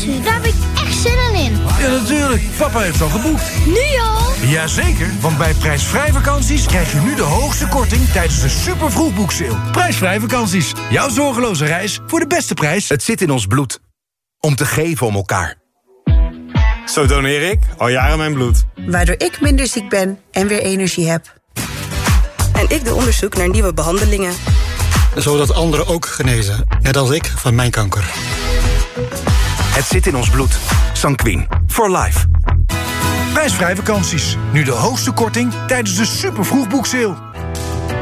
Daar heb ik echt zin in. Ja, natuurlijk. Papa heeft al geboekt. Nu al? Jazeker, want bij prijsvrij vakanties krijg je nu de hoogste korting tijdens de super vroegboekseil. Prijsvrij vakanties. Jouw zorgeloze reis voor de beste prijs. Het zit in ons bloed. Om te geven om elkaar. Zo doneer ik al jaren mijn bloed. Waardoor ik minder ziek ben en weer energie heb. En ik doe onderzoek naar nieuwe behandelingen. Zodat anderen ook genezen, net als ik van mijn kanker. Het zit in ons bloed. Sanquin. For life. Prijsvrij vakanties. Nu de hoogste korting tijdens de super vroegboekseil.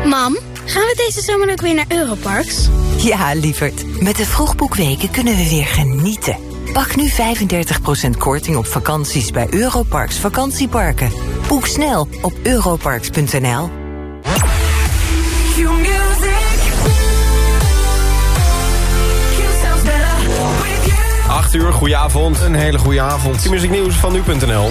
Mam, gaan we deze zomer ook weer naar Europarks? Ja, lieverd. Met de vroegboekweken kunnen we weer genieten. Pak nu 35% korting op vakanties bij Europarks vakantieparken. Boek snel op europarks.nl. 8 uur, goedenavond. Een hele goede avond. Muziek nieuws van nu.nl.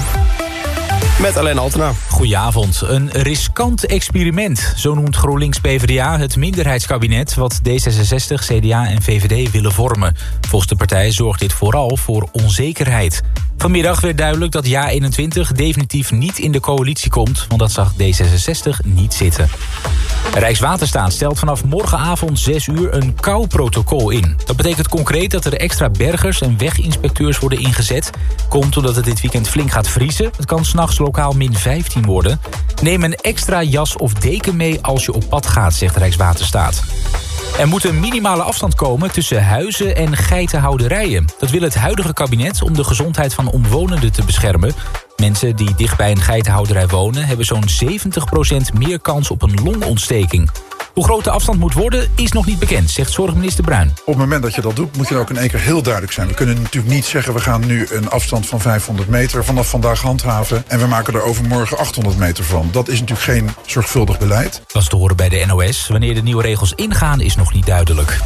Met alleen Altena. Goedenavond. Een riskant experiment. Zo noemt GroenLinks PvdA het minderheidskabinet... wat D66, CDA en VVD willen vormen. Volgens de partij zorgt dit vooral voor onzekerheid. Vanmiddag werd duidelijk dat JA21 definitief niet in de coalitie komt... want dat zag D66 niet zitten. Rijkswaterstaat stelt vanaf morgenavond 6 uur een kou-protocol in. Dat betekent concreet dat er extra bergers en weginspecteurs worden ingezet. Komt omdat het dit weekend flink gaat vriezen. Het kan s'nachts lokaal min 15 worden. Neem een extra jas of deken mee als je op pad gaat, zegt Rijkswaterstaat. Er moet een minimale afstand komen tussen huizen en geitenhouderijen. Dat wil het huidige kabinet om de gezondheid van omwonenden te beschermen. Mensen die dicht bij een geitenhouderij wonen... hebben zo'n 70% meer kans op een longontsteking. Hoe groot de afstand moet worden is nog niet bekend, zegt zorgminister Bruin. Op het moment dat je dat doet, moet je ook in één keer heel duidelijk zijn. We kunnen natuurlijk niet zeggen, we gaan nu een afstand van 500 meter vanaf vandaag handhaven... en we maken er overmorgen 800 meter van. Dat is natuurlijk geen zorgvuldig beleid. Dat is te horen bij de NOS. Wanneer de nieuwe regels ingaan is nog niet duidelijk.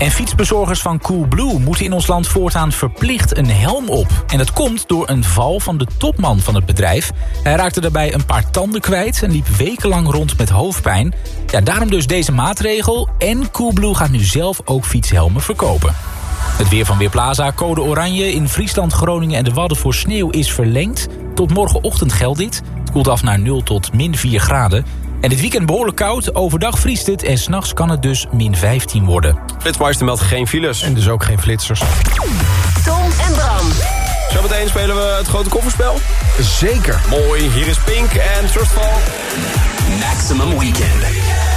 En fietsbezorgers van Coolblue moeten in ons land voortaan verplicht een helm op. En dat komt door een val van de topman van het bedrijf. Hij raakte daarbij een paar tanden kwijt en liep wekenlang rond met hoofdpijn. Ja, daarom dus deze maatregel. En Coolblue gaat nu zelf ook fietshelmen verkopen. Het weer van Weerplaza, code oranje in Friesland, Groningen en de Wadden voor sneeuw is verlengd. Tot morgenochtend geldt dit. Het koelt af naar 0 tot min 4 graden. En dit weekend behoorlijk koud, overdag vriest het en s'nachts kan het dus min 15 worden. Flitsmeister meldt geen files. En dus ook geen flitsers. Tom en Bram. Zometeen spelen we het grote kofferspel. Zeker. Mooi, hier is Pink en Trustfall. Maximum Weekend.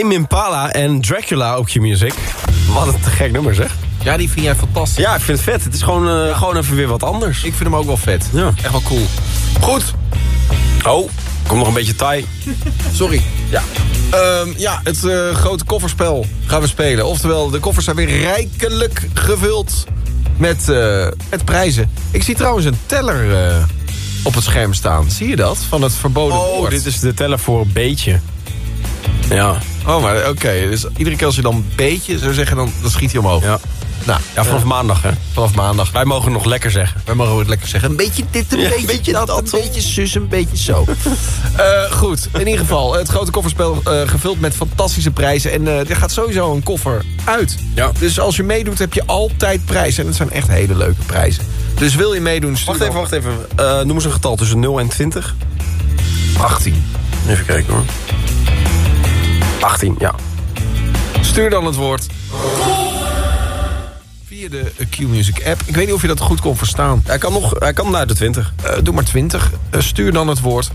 Tame Impala en Dracula op Q-Music. Wat een te gek nummer, zeg. Ja, die vind jij fantastisch. Ja, ik vind het vet. Het is gewoon, eh, gewoon even weer wat anders. Ik vind hem ook wel vet. Ja. Echt wel cool. Goed. Oh, komt nog een beetje Thai. Sorry. Ja. Ehm, ja, het eh, grote kofferspel gaan we spelen. Oftewel, de koffers zijn weer rijkelijk gevuld met, eh, met prijzen. Ik zie trouwens een teller op het scherm staan. Zie je dat? Van het verboden Oh, woord. dit is de teller voor een beetje. Ja. Oh, maar oké. Dus iedere keer als je dan beetje zou zeggen, dan, dan schiet hij omhoog. Ja. Nou, Ja, vanaf maandag, hè. vanaf maandag. Wij mogen nog lekker zeggen. Wij mogen het lekker zeggen. Een beetje dit, een Ja, beetje, een beetje dat, dat, een beetje zus, een beetje zo. Eh, goed, in ieder geval. Het grote kofferspel eh, gevuld met fantastische prijzen. En eh, er gaat sowieso een koffer uit. Ja. Dus als je meedoet, heb je altijd prijzen. En het zijn echt hele leuke prijzen. Dus wil je meedoen, stuur Wacht even, wacht even. Eh, noem eens een getal tussen 0 en 20. 18. Even kijken hoor. 18, ja. Stuur dan het woord via de Q-Music app. Ik weet niet of je dat goed kon verstaan. Hij kan, nog, hij kan naar de 20. Eh, doe maar 20. Eh, stuur dan het woord.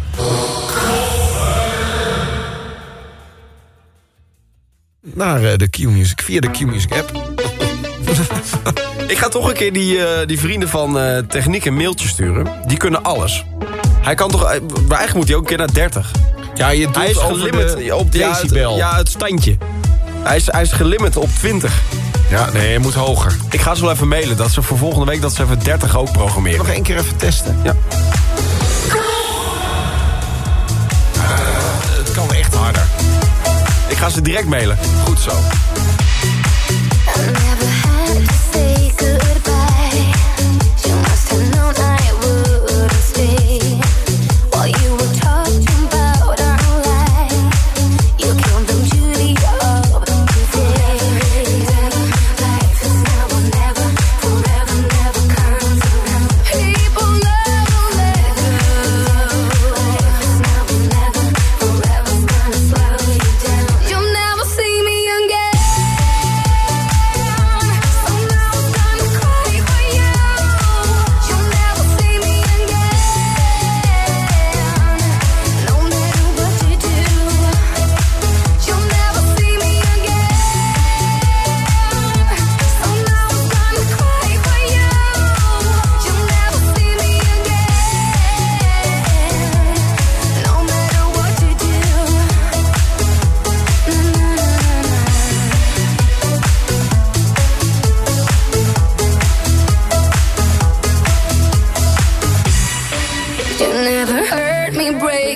Naar eh, de Q-Music, via de Q-Music app. Ik ga toch een keer die, die vrienden van Techniek een mailtje sturen. Die kunnen alles. Hij kan toch... Maar eigenlijk moet hij ook een keer naar 30. Ja, je doet Hij is gelimit de op ja, het, decibel. ja, het standje. Hij is, hij is gelimit op 20. Ja, nee, je moet hoger. Ik ga ze wel even mailen. Dat ze voor volgende week dat ze even 30 ook programmeren. Nog één keer even testen. Ja. Het kan echt harder. Ik ga ze direct mailen. Goed zo.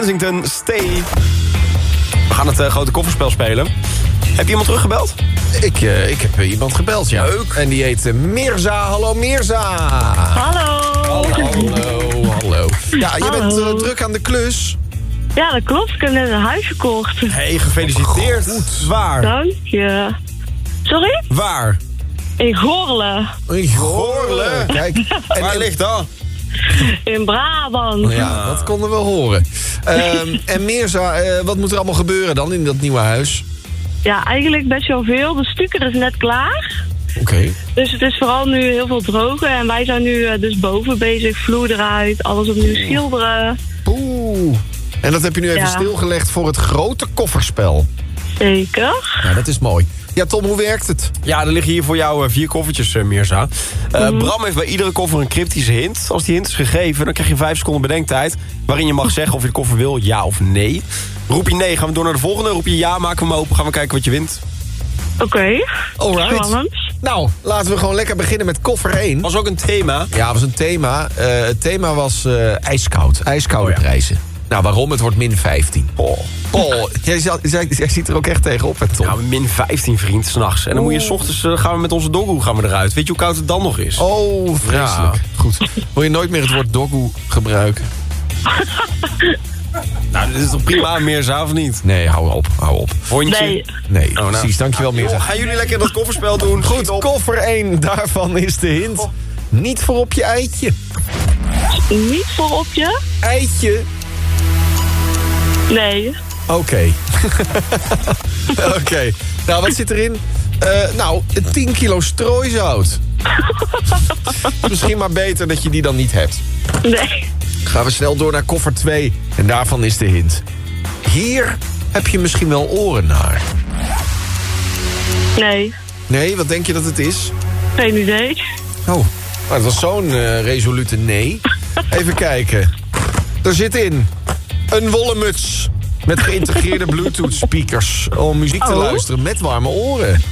Kensington, Stay. We gaan het eh, grote kofferspel spelen. Heb je iemand teruggebeld? Ik, eh, ik heb eh, iemand gebeld, ja. Leuk. En die heet Mirza. Hallo Mirza. Hallo. Hallo, hallo. Ja, je bent Hallo. druk aan de klus. Ja, dat klopt. Ik heb net een huis gekocht. hey, gefeliciteerd. Goed. Waar? Dank je. Sorry? Waar? In Gorle. Een Goorle. Kijk, en Waar ligt dat? In Brabant. Ja, dat konden we horen. Ehm, en Mirza, eh, wat moet er allemaal gebeuren dan in dat nieuwe huis? Ja, eigenlijk best wel veel. De stukken is net klaar. Oké. Dus het is vooral nu heel veel drogen. En wij zijn nu eh, dus boven bezig. Vloer eruit. Alles opnieuw schilderen. Oeh. En dat heb je nu even Ja. stilgelegd voor het grote kofferspel. Zeker. Ja, dat is mooi. Ja, Tom, hoe werkt het? Ja, er liggen hier voor jou eh, vier koffertjes, eh, Mirza. Eh, Mhm. Bram heeft bij iedere koffer een cryptische hint. Als die hint is gegeven, dan krijg je vijf seconden bedenktijd... waarin je mag zeggen of je de koffer wil, ja of nee. Roep je nee, gaan we door naar de volgende. Roep je ja, maken we hem open, gaan we kijken wat je wint. Oké. Alright. Spannend. Nou, laten we gewoon lekker beginnen met koffer 1. Was ook een thema. Ja, was een thema. Eh, het thema was eh, ijskoud. Ijskoude Oh ja. prijzen. Nou, waarom? Het wordt min 15. Oh. Paul, jij, zat- jij, jij ziet er ook echt tegenop, hè, Tom? Ja, min 15 vriend, s'nachts. En dan moet je s ochtends eh, gaan we met onze doggo gaan we eruit. Weet je hoe koud het dan nog is? Oh, vreselijk. Ja. Goed. Wil je nooit meer het woord doggo gebruiken? Nou, dit is toch prima, Mirza, of niet? Nee, hou op, hou op. Hondje? Nee. Nee, Oh, nou. precies. Dankjewel, Mirza. Joh, gaan jullie lekker dat kofferspel doen? Goed, koffer 1. Daarvan is de hint. Niet voor op je eitje. Niet voor op je? Eitje. Nee. Oké. Oké. Nou, wat zit erin? Eh, nou, 10 kilo strooizout. Misschien maar beter dat je die dan niet hebt. Nee. Gaan we snel door naar koffer 2. En daarvan is de hint. Hier heb je misschien wel oren naar. Nee. Nee, wat denk je dat het is? Geen idee. Oh, nou, dat was zo'n eh, resolute nee. Even kijken. Er zit in een wollen muts met geïntegreerde Bluetooth speakers... om muziek te Oh. luisteren met warme oren.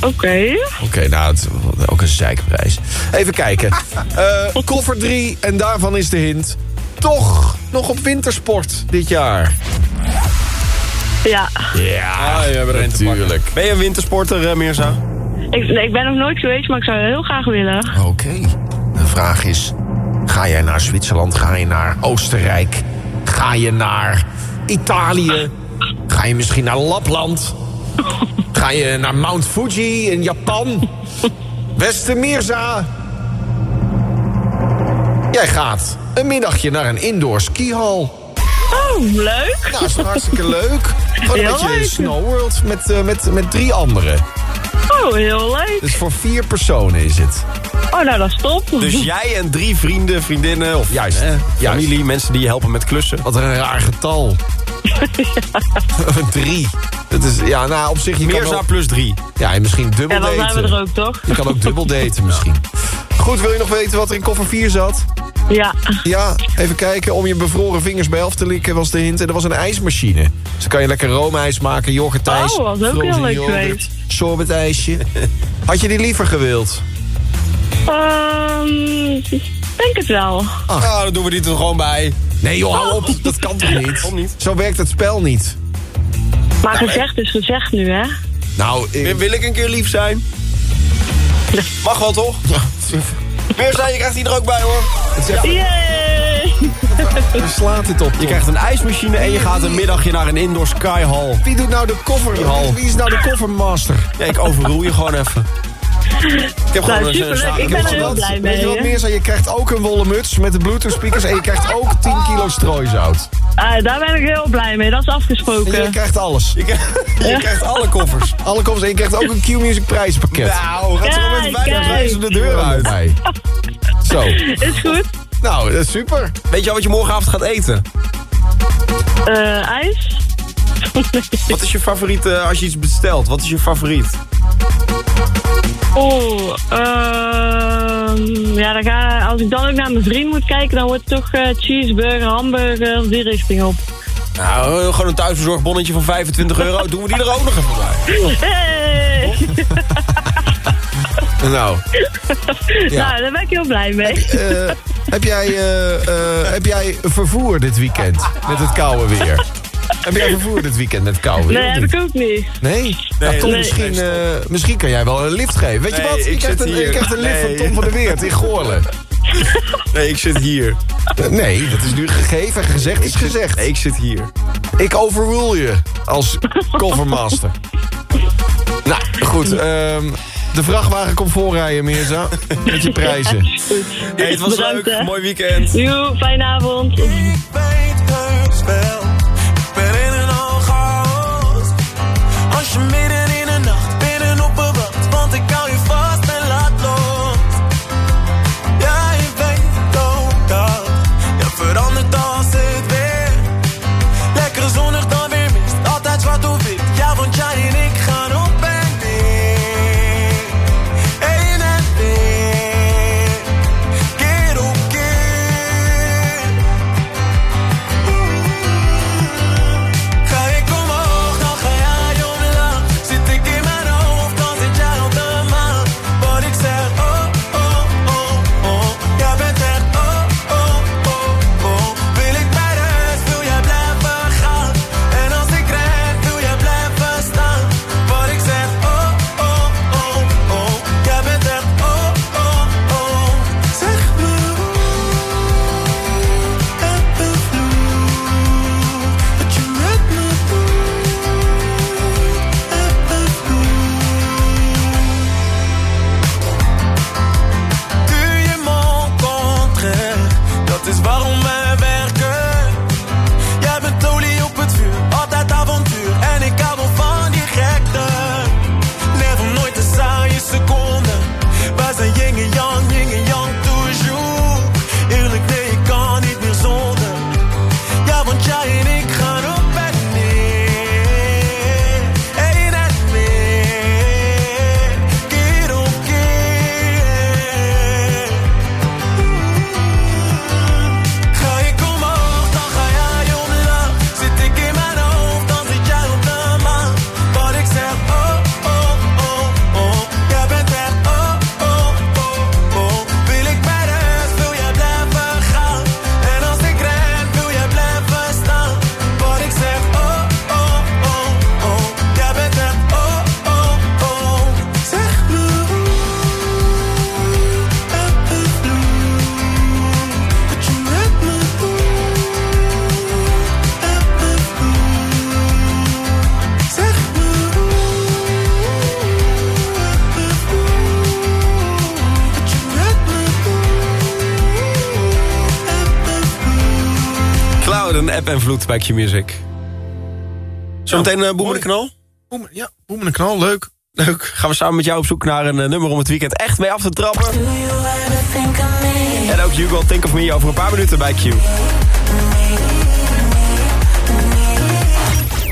Oké. Oké, nou, het, ook een zeikprijs. Even kijken. Eh, koffer 3, en daarvan is de hint... toch nog op wintersport dit jaar. Ja. Ja, Ah, er pakken. natuurlijk. Ben je een wintersporter, eh, Mirza? Ik, nee, ik ben nog nooit geweest, maar ik zou heel graag willen. Oké. De vraag is... Ga jij naar Zwitserland? Ga je naar Oostenrijk? Ga je naar Italië? Ga je misschien naar Lapland? Ga je naar Mount Fuji in Japan? Westermeerza? Jij gaat een middagje naar een indoor skihal. Oh, leuk. Nou, is toch hartstikke leuk? Gewoon een beetje leuk. Snow World met, eh, met, met drie anderen. Oh, heel leuk. Dus voor vier personen is het. Oh, nou, dat is top. Dus jij en drie vrienden, vriendinnen of Juist, eh, juist. familie, mensen die je helpen met klussen. Wat een raar getal. Drie. Dat is, ja, nou, op zich... Je wel- plus drie. ja, en misschien dubbel Ja, dan daten. zijn we er ook, toch? Je kan ook dubbel daten misschien. Goed, wil je nog weten wat er in koffer 4 zat? Ja. Ja, even kijken. Om je bevroren vingers bij af te likken was de hint. En er was een ijsmachine. Dus dan kan je lekker roomijs maken, yoghurtijs. Oh, was ook heel leuk yoghurt, geweest. Sorbetijsje. Had je die liever gewild? Ehm, denk het wel. Ah, dan doen we die er gewoon bij. Nee joh, hou op. Dat kan toch niet? Waarom niet? Zo werkt het spel niet. Maar gezegd is gezegd nu, hè? Nou, ik- Wil- Wil ik een keer lief zijn? Mag wel, toch? Mirza, je krijgt die er ook bij, hoor. het is echt- Yay! je slaat dit op. Je krijgt een ijsmachine en je gaat een middagje naar een indoor skyhall. Wie doet nou de koffer? Wie is nou de koffermaster? Ja, ik overroel je gewoon even. Ik heb Nou, een- superleuk. een- Ik ben er Weet je heel wat? blij Weet je wat mee. meer zijn? Je krijgt ook een wollen muts met de bluetooth speakers en je krijgt ook 10 kilo strooizout. Ah, daar ben ik heel blij mee. Dat is En je afgesproken. krijgt alles. Je krijgt, je krijgt alle koffers. Alle koffers en je krijgt ook een Q-Music prijzenpakket. Nou, gaat er met prijzen de deur uit. Bij. Zo. Is goed. Nou, dat is super. Weet je al wat je morgenavond gaat eten? Eh, ijs? Wat is je favoriet eh, als je iets bestelt? Wat is je favoriet? Oh, ehm ja, dan ga, als ik dan ook naar mijn vriend moet kijken, dan wordt het toch eh, cheeseburger, hamburger, die richting op. Nou, gewoon een thuisbezorgd bonnetje van 25 euro. Doen we die er ook nog even bij? Hey! Nou, Ja. Nou, daar ben ik heel blij mee. eh, Heb jij, eh, heb jij vervoer dit weekend met het koude weer? Heb jij vervoer dit weekend met koude weer? Nee, heb niet? ik ook niet. Nee? Nou, Tom, Nee. misschien, eh, misschien kan jij wel een lift geven. Weet je Nee, wat? Ik krijgt, zit een, hier. je krijgt een lift Nee. van Tom van der Weert in Goorlen. Nee, ik zit hier. Nee, dat is nu gegeven en gezegd is gezegd. Nee, ik zit hier. Ik overrule je als covermaster. nou, goed. ehm, de vrachtwagen komt voorrijden, Mirza. Met je prijzen. Hey, het was Bedankt, leuk. hè. Mooi weekend. Joe, fijne avond. Ik weet heus wel, een app en vloed bij Q-Music. Zometeen uh, Boem in de Knal? Boem, ja, boem en een knal, leuk. Leuk. Gaan we samen met jou op zoek naar een eh, nummer om het weekend echt mee af te trappen. En ook Hugo Think of Me over een paar minuten bij Q.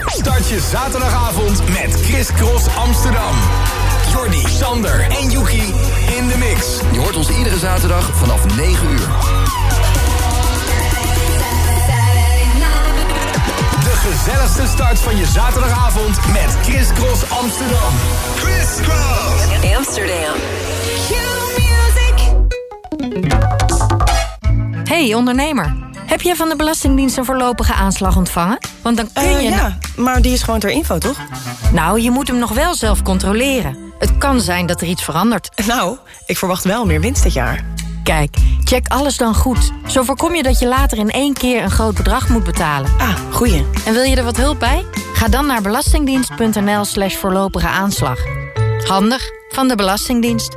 Start je zaterdagavond met Chris Cross Amsterdam. Jordi, Sander en Yuki in de mix. Je hoort ons iedere zaterdag vanaf 9 uur. Gezelligste start van je zaterdagavond met Chris Cross Amsterdam. Chris Cross Amsterdam. Hey ondernemer, heb jij van de Belastingdienst een voorlopige aanslag ontvangen? Want dan kun Eh, je... ja, maar die is gewoon ter info, toch? Nou, je moet hem nog wel zelf controleren. Het kan zijn dat er iets verandert. Nou, ik verwacht wel meer winst dit jaar. Kijk, check alles dan goed. Zo voorkom je dat je later in één keer een groot bedrag moet betalen. Ah, goeie. En wil je er wat hulp bij? Ga dan naar belastingdienst.nl slash voorlopige aanslag. Handig van de Belastingdienst.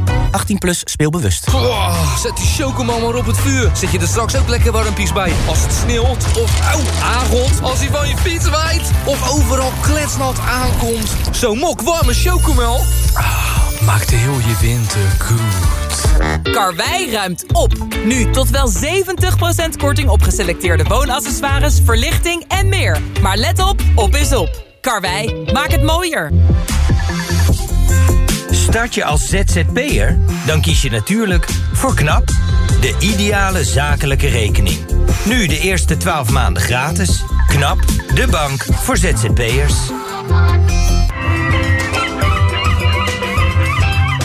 18 plus speelbewust. Oh, zet die chocomel maar op het vuur. Zet je er straks ook lekker warmpies bij. Als het sneeuwt of auw, aangot. Als hij van je fiets waait. Of overal kletsnat aankomt. Zo'n mok warme chocomel. Ah, maakt heel je winter goed. Karwei ruimt op. Nu tot wel 70% korting op geselecteerde woonaccessoires, verlichting en meer. Maar let op, op is op. Karwei, maak het mooier. Start je als ZZP'er? Dan kies je natuurlijk voor KNAP, de ideale zakelijke rekening. Nu de eerste 12 maanden gratis. KNAP, de bank voor ZZP'ers.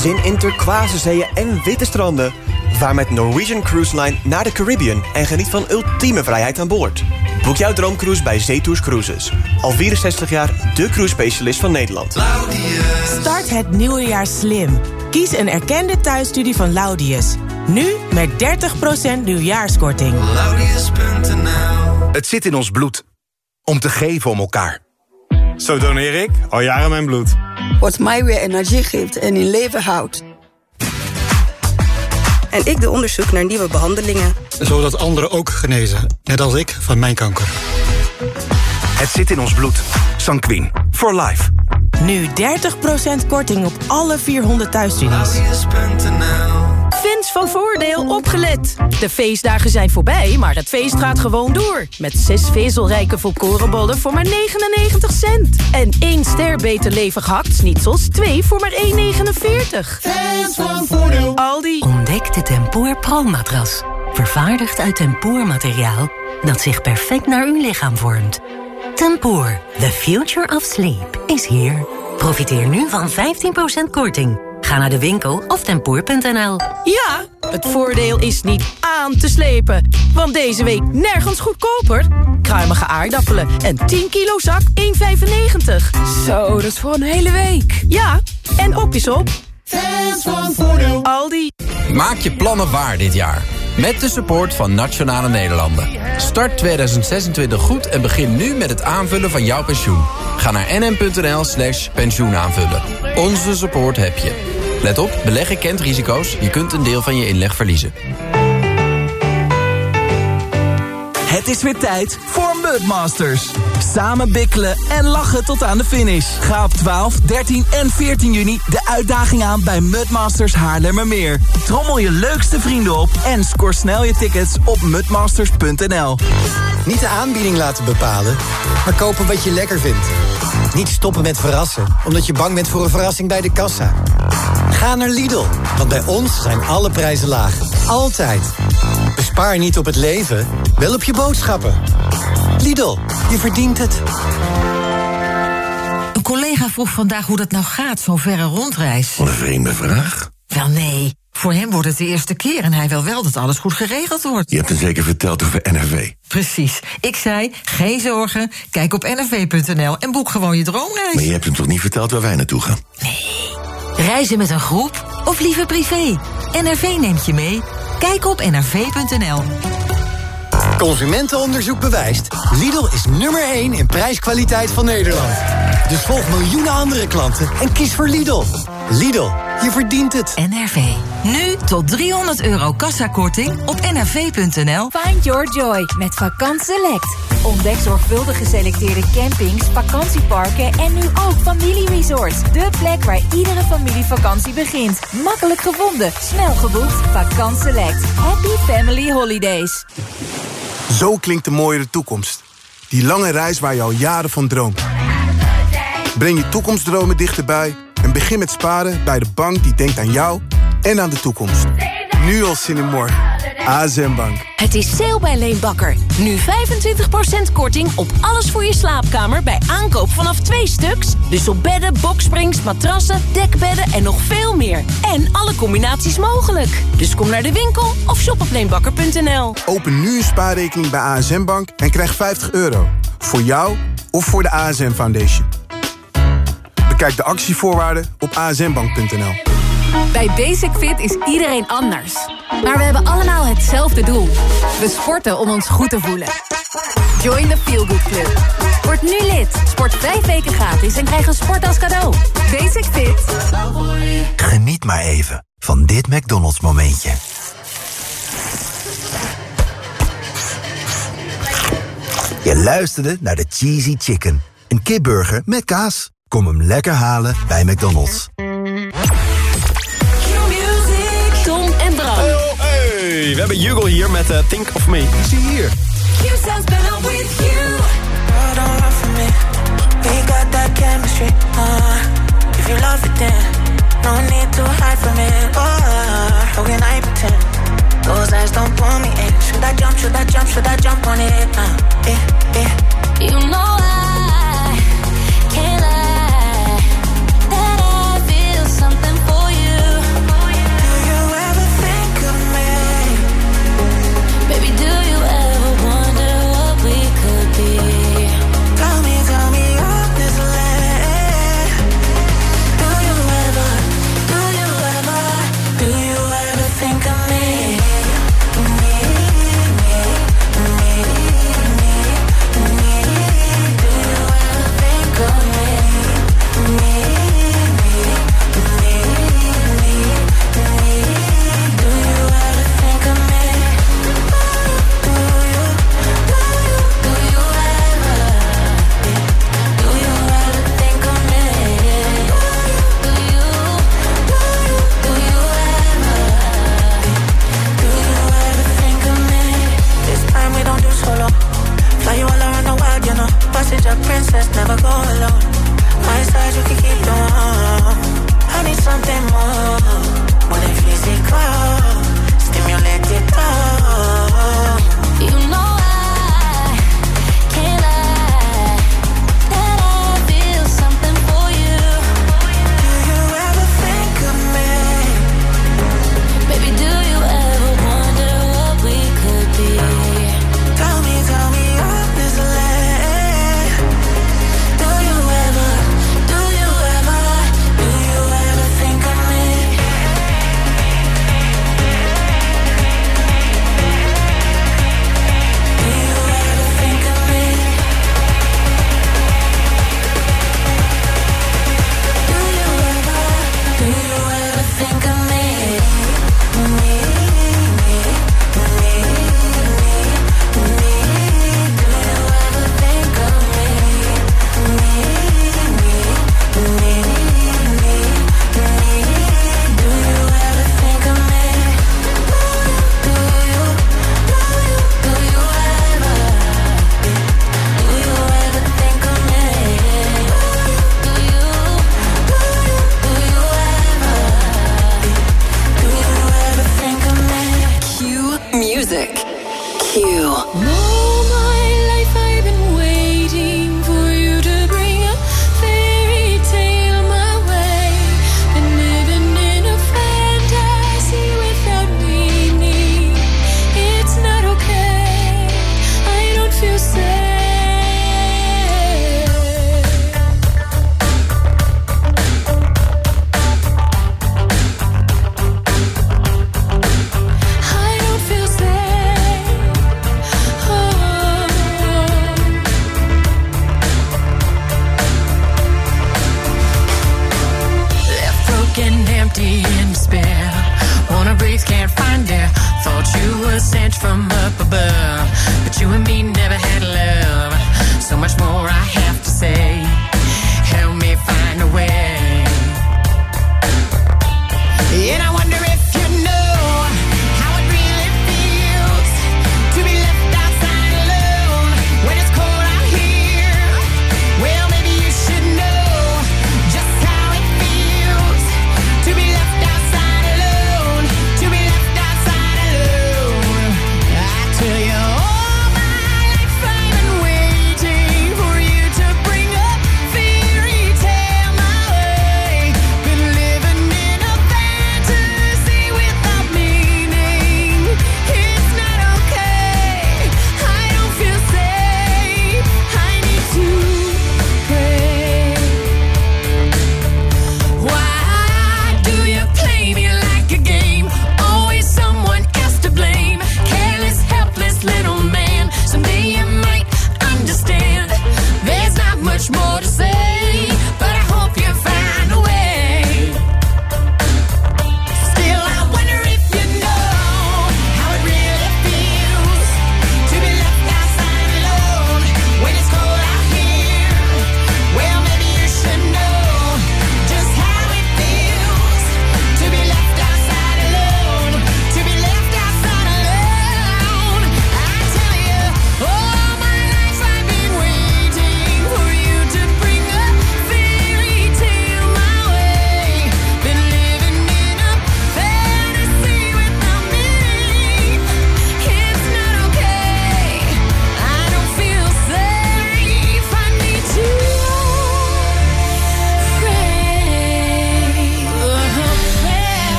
Zin in turquoise zeeën en witte stranden. Vaar met Norwegian Cruise Line naar de Caribbean en geniet van ultieme vrijheid aan boord. Boek jouw droomcruise bij Zetours Cruises. Al 64 jaar de cruise specialist van Nederland. Start het nieuwe jaar slim. Kies een erkende thuisstudie van Laudius. Nu met 30% nieuwjaarskorting. Het zit in ons bloed. Om te geven om elkaar. Zo doneer ik al jaren mijn bloed. Wat mij weer energie geeft en in leven houdt. En ik doe onderzoek naar nieuwe behandelingen. Zodat anderen ook genezen, net als ik van mijn kanker. Het zit in ons bloed. Sanquin. For life. Nu 30% korting op alle 400 thuisstudies. Fans van Voordeel opgelet. De feestdagen zijn voorbij, maar het feest gaat gewoon door. Met zes vezelrijke volkorenbollen voor maar 99 cent. En één ster beter levig hakt-snitsels, twee voor maar 1,49. Fans van Voordeel. Aldi. Ontdek de Tempoor Pro-matras. Vervaardigd uit tempoormateriaal dat zich perfect naar uw lichaam vormt. Tempoor, the future of sleep, is here. Profiteer nu van 15% korting. Ga naar de winkel of tempoor.nl. Ja, het voordeel is niet aan te slepen. Want deze week nergens goedkoper. Kruimige aardappelen en 10 kilo zak 1,95. Zo, dat is voor een hele week. Ja, en op is op. Fans van Voordeel. Aldi. Maak je plannen waar dit jaar. Met de support van Nationale Nederlanden. Start 2026 goed en begin nu met het aanvullen van jouw pensioen. Ga naar nm.nl slash pensioenaanvullen. Onze support heb je. Let op, beleggen kent risico's. Je kunt een deel van je inleg verliezen. Het is weer tijd voor Mudmasters. Samen bikkelen en lachen tot aan de finish. Ga op 12, 13 en 14 juni de uitdaging aan bij Mudmasters Haarlemmermeer. Trommel je leukste vrienden op en score snel je tickets op mudmasters.nl. Niet de aanbieding laten bepalen, maar kopen wat je lekker vindt. Niet stoppen met verrassen, omdat je bang bent voor een verrassing bij de kassa. Ga naar Lidl, want bij ons zijn alle prijzen laag. Altijd. Bespaar niet op het leven, wel op je boodschappen. Lidl, je verdient het. Een collega vroeg vandaag hoe dat nou gaat, zo'n verre rondreis. Wat een vreemde vraag. Wel nee, voor hem wordt het de eerste keer en hij wil wel dat alles goed geregeld wordt. Je hebt hem zeker verteld over NRV. Precies. Ik zei, geen zorgen, kijk op nrv.nl en boek gewoon je droomreis. Maar je hebt hem toch niet verteld waar wij naartoe gaan? Reizen met een groep of liever privé? NRV neemt je mee. Kijk op nrv.nl. Consumentenonderzoek bewijst. Lidl is nummer 1 in prijskwaliteit van Nederland. Dus volg miljoenen andere klanten en kies voor Lidl. Lidl, je verdient het. NRV. Nu tot 300 euro kassakorting op nrv.nl. Find your joy met Vakant Select. Ontdek zorgvuldig geselecteerde campings, vakantieparken en nu ook familieresorts. De plek waar iedere familievakantie begint. Makkelijk gevonden, snel geboekt. Vakant Select. Happy Family Holidays. Zo klinkt de mooiere toekomst. Die lange reis waar je al jaren van droomt. Breng je toekomstdromen dichterbij en begin met sparen bij de bank die denkt aan jou en aan de toekomst. Nu al zin in morgen. ASM Bank. Het is sale bij Leenbakker. Nu 25% korting op alles voor je slaapkamer bij aankoop vanaf twee stuks. Dus op bedden, boksprings, matrassen, dekbedden en nog veel meer. En alle combinaties mogelijk. Dus kom naar de winkel of shop op leenbakker.nl. Open nu een spaarrekening bij ASM Bank en krijg 50 euro. Voor jou of voor de ASM Foundation. Bekijk de actievoorwaarden op asmbank.nl. Bij Basic Fit is iedereen anders. Maar we hebben allemaal hetzelfde doel. We sporten om ons goed te voelen. Join the Feel Good Club. Word nu lid. Sport vijf weken gratis en krijg een sport als cadeau. Basic Fit. Geniet maar even van dit McDonald's momentje. Je luisterde naar de Cheesy Chicken. Een kipburger met kaas. Kom hem lekker halen bij McDonald's. We hebben Jugel hier met uh, Think of Me. Zie hier. You sounds better with you. Oh, don't run from me. We got that chemistry. Uh, if you love it, then No need to hide from it. Oh, how can I pretend? Those eyes don't pull me in. Should I jump? Should I jump? Should I jump on it? Uh, eh, eh. You know I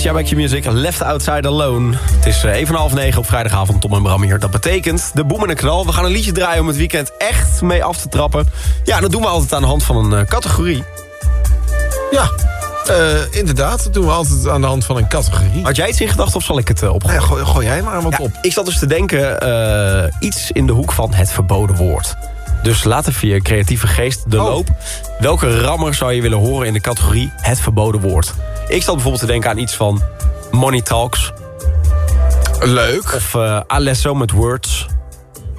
jaar bij Q-Music. Left Outside Alone. Het is eh, even half negen op vrijdagavond. Tom en Bram hier. Dat betekent de boem en de knal. We gaan een liedje draaien om het weekend echt mee af te trappen. Ja, dat doen we altijd aan de hand van een eh, categorie. Ja, eh, inderdaad. Dat doen we altijd aan de hand van een categorie. Had jij iets in gedachten of zal ik het uh, opgooien? Ja, gooi, gooi, jij maar wat Ja, op. Ik zat dus te denken, iets in de hoek van het verboden woord. Dus laat even je creatieve geest de Oh. loop. Welke rammer zou je willen horen in de categorie het verboden woord? Ik zat bijvoorbeeld te denken aan iets van money talks. Leuk. Of eh alesso met words.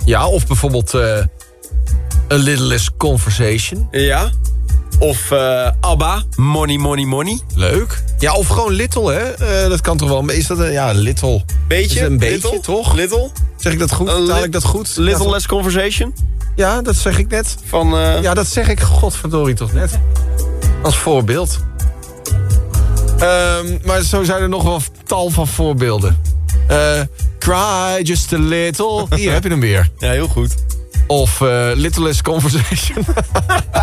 Ja, of bijvoorbeeld eh A Little Less Conversation. Ja. Of eh ABBA, money, money, money. Leuk. Ja, of gewoon Little, hè. Dat kan toch wel. Is dat een, ja, Little. Beetje? Is een beetje, Little? toch? Little? Zeg ik dat goed? Taal ik dat goed? Little ja, less conversation? Ja, dat zeg ik net. Van, eh, Ja, dat zeg ik, godverdorie, toch net. Als voorbeeld. Ehm, maar zo zijn er nog wel tal van voorbeelden. Eh, cry just a little. Hier heb je hem weer. Ja, heel goed. Of eh, Little Less Conversation.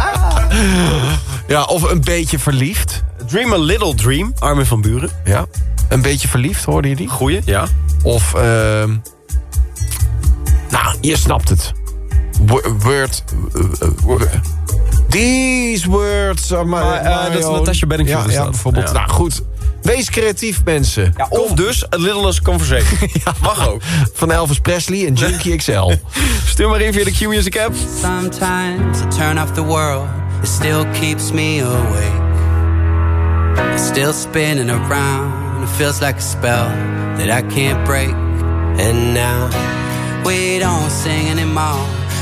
ja, of een beetje verliefd. Dream a little dream, Armin van Buren. Ja. Een beetje verliefd, hoorde je die? Goeie, ja. Of, ehm nou, je snapt het. Wo- Word... wo- These words are my... My dat is own. Natasja Bedingfield Ja, is ja, dat. bijvoorbeeld. Ja. Nou, goed. Wees creatief, mensen. ja of dus a little less conversation. Mag ook. Van Elvis Presley en Junkie XL. Stuur maar in via de Q-Music app. Sometimes I turn off the world, it still keeps me awake. It's still spinning around, it feels like a spell that I can't break. And now we don't sing anymore,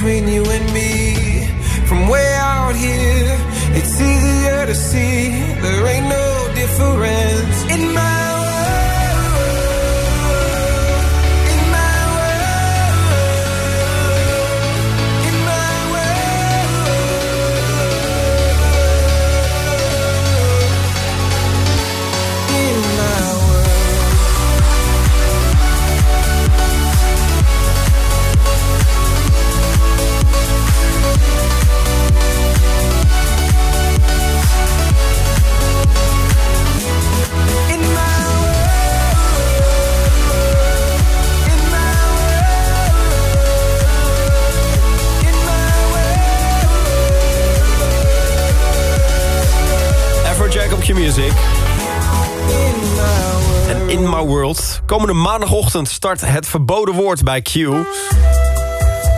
Between you Komende maandagochtend start het verboden woord bij Q.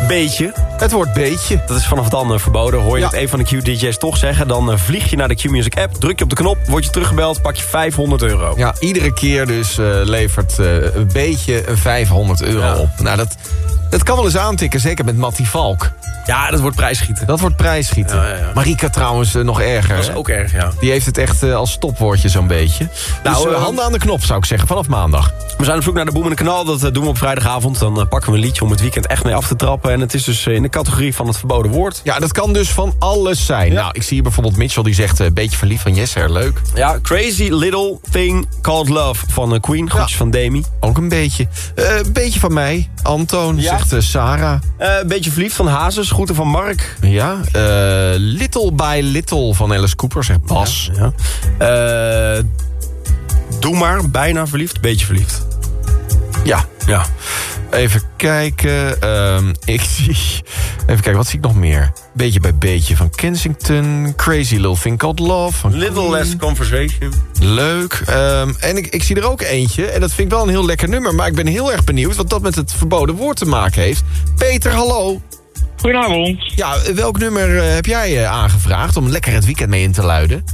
Beetje. Het woord beetje. Dat is vanaf dan eh, verboden. Hoor je Ja. het een van de Q-DJ's toch zeggen... dan eh, vlieg je naar de Q-Music app, druk je op de knop... word je teruggebeld, pak je 500 euro. Ja, iedere keer dus eh, levert een beetje een 500 euro Ja. op. Nou, dat, dat kan wel eens aantikken, zeker met Mattie Valk. Ja, dat wordt prijsschieten. Dat wordt prijsschieten. Ja, ja, ja. Marika trouwens eh, nog erger. Dat is hè? ook erg, ja. Die heeft het echt eh, als stopwoordje zo'n beetje. Nou, dus eh, handen aan de knop zou ik zeggen, vanaf maandag. We zijn op zoek naar de boemende kanaal. Dat doen we op vrijdagavond. Dan pakken we een liedje om het weekend echt mee af te trappen. En het is dus in de categorie van het verboden woord. Ja, dat kan dus van alles zijn. Nou, ik zie hier bijvoorbeeld Mitchell die zegt... een beetje verliefd van Jesser, leuk. Ja, Crazy Little Thing Called Love van Queen. Groetjes van Demi. Ook een beetje. Eh, Een beetje van mij. Antoon, Ja. zegt Sarah. Eh, een beetje verliefd van Hazes. Groeten van Mark. Ja. eh, little by Little van Alice Cooper, zegt Bas. Ja. Eh, doe maar, bijna verliefd. Beetje verliefd. Ja. Ja. Even kijken. ehm, ik zie... Even kijken, wat zie ik nog meer? Beetje bij beetje van Kensington. Crazy Little Thing Called Love. Van Little Queen. less conversation. Leuk. Ehm, en ik, ik zie er ook eentje. En dat vind ik wel een heel lekker nummer. Maar ik ben heel erg benieuwd wat dat met het verboden woord te maken heeft. Peter, hallo. Goedenavond. Ja, welk nummer eh, heb jij eh, aangevraagd om lekker het weekend mee in te luiden?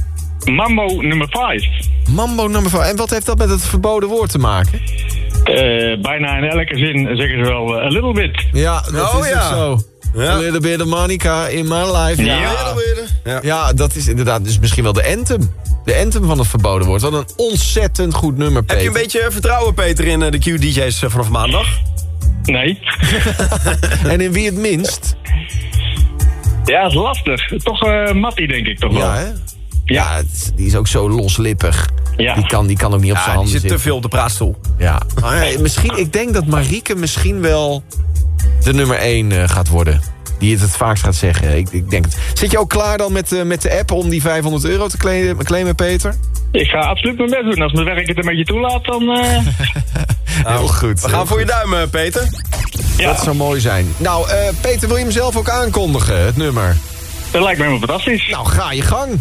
Mambo nummer 5. Mambo nummer 5. En wat heeft dat met het verboden woord te maken? Eh, bijna in elke zin zeggen ze wel a little bit. Ja, dat Oh, is ja. ook zo. A little bit of Monica in my life. Ja. Ja. ja, dat is inderdaad dus misschien wel de anthem. De anthem van het verboden woord. Wat een ontzettend goed nummer, Peter. Heb je een beetje vertrouwen, Peter, in de Q-DJ's vanaf maandag? Nee. en in wie het minst? Ja, het is lastig. Toch eh Mattie, denk ik toch wel. Ja, hè? Ja, het- die is ook zo loslippig. Ja. Die, kan, die kan ook niet op Ja, zijn die handen zit te zitten. veel op de praatstoel. Ja. Maar, ja, misschien, ik denk dat Marieke misschien wel de nummer 1 gaat worden die het het vaakst gaat zeggen. Ik, ik denk. Zit je ook klaar dan met, eh, met de app om die 500 euro te claimen, claimen, Peter? Ik ga absoluut mijn best doen. Als mijn werk het een beetje toelaat, dan... Eh. Nou, Heel goed. We gaan voor je duimen, Peter. Ja. Dat zou mooi zijn. Nou, eh, Peter, wil je hem zelf ook aankondigen, het nummer? Dat lijkt me helemaal fantastisch. Nou, ga je gang.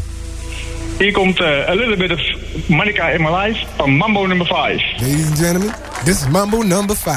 Hier komt uh, A Little Bit of Monica in My Life van Mambo number 5. Ladies and gentlemen, this is Mambo number 5.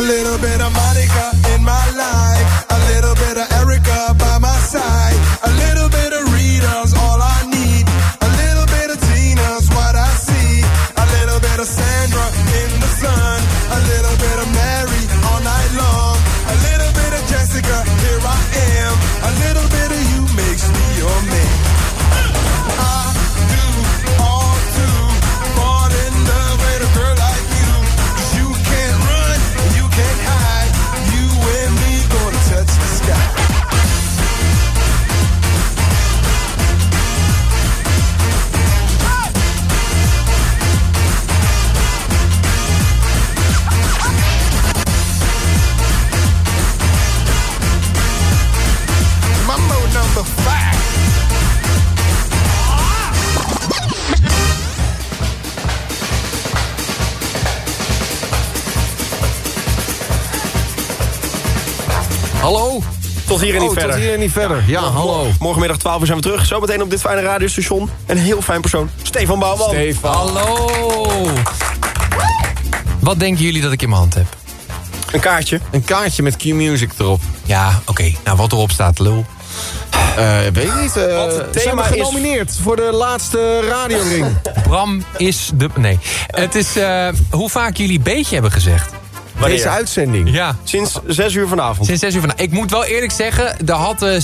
A little bit en niet verder. Ja, hallo. Morgenmiddag 12 uur zijn we terug. Zometeen op dit fijne radiostation. Een heel fijn persoon. Stefan Bouwman. Stefan. Hallo. Wat denken jullie dat ik in mijn hand heb? Een kaartje. Een kaartje met Q-Music erop. Ja, oké. Nou, wat erop staat, lul. Eh, weet ik niet. eh Wat het zijn thema is- genomineerd voor de laatste radioring? Bram is de... Nee. Het is eh, hoe vaak jullie beetje hebben gezegd. Deze uitzending? Ja. Sinds 6 uur vanavond. Sinds 6 uur vanavond. Ik moet wel eerlijk zeggen, er had eh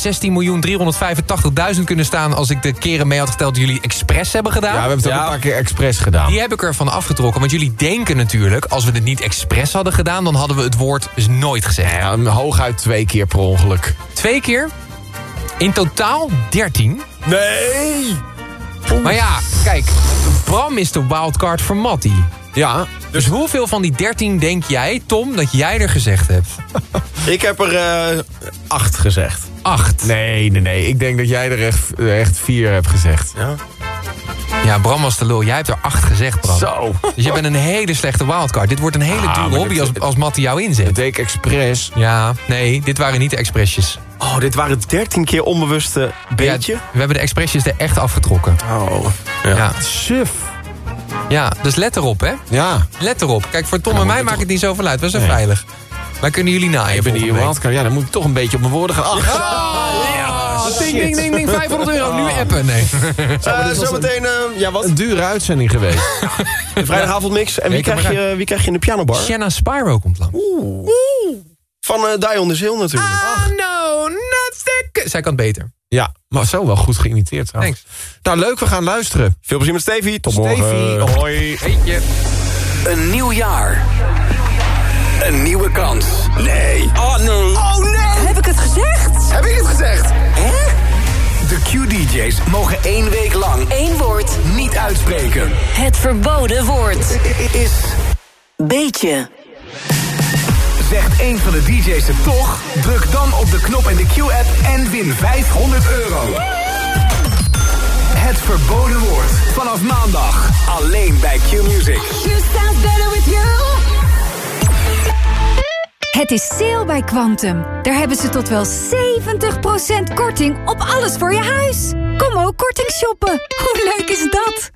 16.385.000 kunnen staan... als ik de keren mee had geteld die jullie expres hebben gedaan. Ja, we hebben het ook een paar keer expres gedaan. Die heb ik ervan afgetrokken. Want jullie denken natuurlijk, als we het niet expres hadden gedaan... dan hadden we het woord dus nooit gezegd. Ja, hooguit twee keer per ongeluk. Twee keer? In totaal 13? Nee! Maar ja, kijk, Bram is de wildcard voor Matty. Ja. Dus hoeveel van die 13 denk jij, Tom, dat jij er gezegd hebt? Ik heb er eh, acht gezegd. Acht? Nee, nee, nee. Ik denk dat jij er echt, echt vier hebt gezegd. Ja. Ja, Bram was de lul. Jij hebt er acht gezegd, Bram. Zo. Dus jij bent een hele slechte wildcard. Dit wordt een hele Ah, dure hobby als, als Matty jou inzet. Dat deed ik expres. Ja, nee, dit waren niet de expressjes. Oh, dit waren 13 keer onbewuste beetje. Ja, we hebben de expressjes er echt afgetrokken. Oh. Ja. Suf. Ja, dus let erop, hè? Ja. Let erop. Kijk, voor Tom en mij maakt het niet zoveel uit. We zijn Nee. veilig. Wij kunnen jullie naaien Ik ben die week. wildcard. Ja, dan moet ik toch een beetje op mijn woorden gaan. Ach, Ah, ding, ding, ding, ding, 500 euro. Nu appen. Nee. Eh, Zometeen, eh, ja wat? Een dure uitzending geweest. De vrijdagavondmix. En wie krijg, je, wie krijg je in de pianobar? Shanna Spyro komt langs. Oeh. Van uh, Dion de Zeel natuurlijk. Ah, no, not sick. Zij kan het beter. Ja, maar zo wel goed geïmiteerd trouwens. Nou, leuk, we gaan luisteren. Veel plezier met Stevie. Tot Stevie, morgen. hoi. Weet Een nieuw jaar. Een nieuwe kans. Nee. Oh nee. Oh nee. Heb ik het gezegd? Heb ik het gezegd? Hè? De Q-DJ's mogen één week lang Eén woord. niet uitspreken. Het verboden woord. Is Beetje. Zegt een van de DJ's het toch? Druk dan op de knop in de Q-app en win 500 euro. Het verboden woord. Vanaf maandag. Alleen bij Q-Music. You sound better with you. Het is sale bij Quantum. Daar hebben ze tot wel 70% korting op alles voor je huis. Kom ook korting shoppen. Hoe leuk is dat?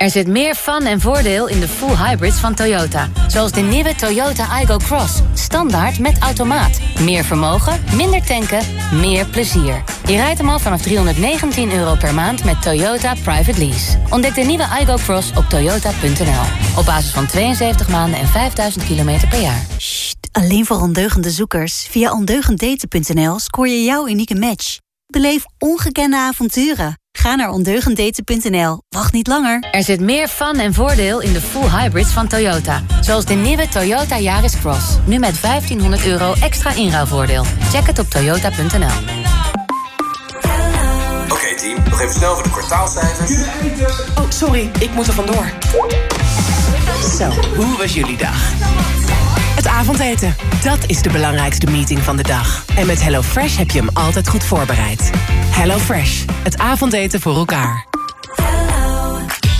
Er zit meer fun en voordeel in de full hybrids van Toyota. Zoals de nieuwe Toyota Igo Cross. Standaard met automaat. Meer vermogen, minder tanken, meer plezier. Je rijdt hem al vanaf 319 euro per maand met Toyota Private Lease. Ontdek de nieuwe Igo Cross op toyota.nl. Op basis van 72 maanden en 5000 kilometer per jaar. Alleen voor ondeugende zoekers. Via ondeugenddaten.nl scoor je jouw unieke match. Beleef ongekende avonturen. Ga naar ondeugenddaten.nl. Wacht niet langer. Er zit meer fun en voordeel in de full hybrids van Toyota. Zoals de nieuwe Toyota Yaris Cross. Nu met 1500 euro extra inruilvoordeel. Check het op toyota.nl. Oké team, nog even snel voor de kwartaalcijfers. Oh, sorry, ik moet er vandoor. Zo, hoe was jullie dag? Avondeten, dat is de belangrijkste meeting van de dag. En met HelloFresh heb je hem altijd goed voorbereid. HelloFresh, het avondeten voor elkaar.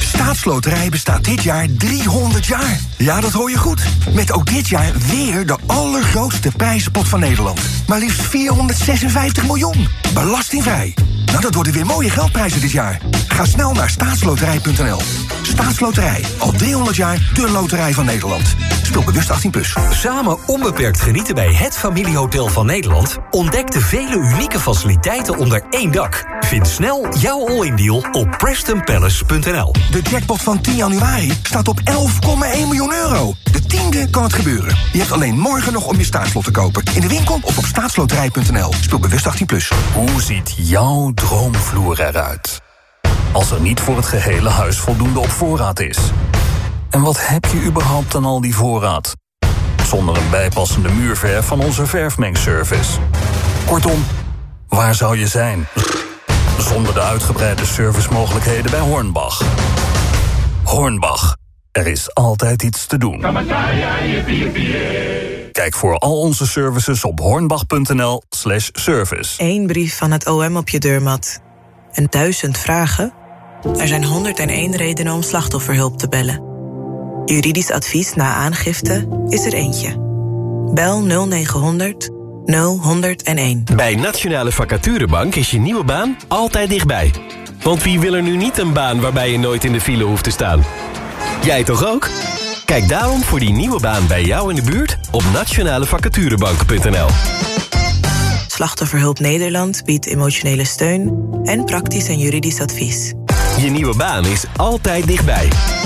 Staatsloterij bestaat dit jaar 300 jaar. Ja, dat hoor je goed. Met ook dit jaar weer de allergrootste prijzenpot van Nederland. Maar liefst 456 miljoen. Belastingvrij. Nou, dat worden weer mooie geldprijzen dit jaar. Ga snel naar staatsloterij.nl. Staatsloterij. Al 300 jaar de loterij van Nederland. Speel bewust 18+. Plus. Samen onbeperkt genieten bij het familiehotel van Nederland. Ontdek de vele unieke faciliteiten onder één dak. Vind snel jouw all-in deal op PrestonPalace.nl. De jackpot van 10 januari staat op 11,1 miljoen euro. De tiende kan het gebeuren. Je hebt alleen morgen nog om je staatslot te kopen. In de winkel of op staatsloterij.nl. Speel bewust 18+. Plus. Hoe ziet jouw droomvloer eruit? Als er niet voor het gehele huis voldoende op voorraad is. En wat heb je überhaupt aan al die voorraad? Zonder een bijpassende muurverf van onze verfmengservice. Kortom, waar zou je zijn? Zonder de uitgebreide servicemogelijkheden bij Hornbach. Hornbach, er is altijd iets te doen. Kijk voor al onze services op hornbach.nl slash service. Eén brief van het OM op je deurmat. en duizend vragen? Er zijn 101 redenen om slachtofferhulp te bellen. Juridisch advies na aangifte is er eentje. Bel 0900 0101. Bij Nationale Vacaturebank is je nieuwe baan altijd dichtbij. Want wie wil er nu niet een baan waarbij je nooit in de file hoeft te staan? Jij toch ook? Kijk daarom voor die nieuwe baan bij jou in de buurt op nationalevacaturebank.nl. Slachtofferhulp Nederland biedt emotionele steun en praktisch en juridisch advies. Je nieuwe baan is altijd dichtbij.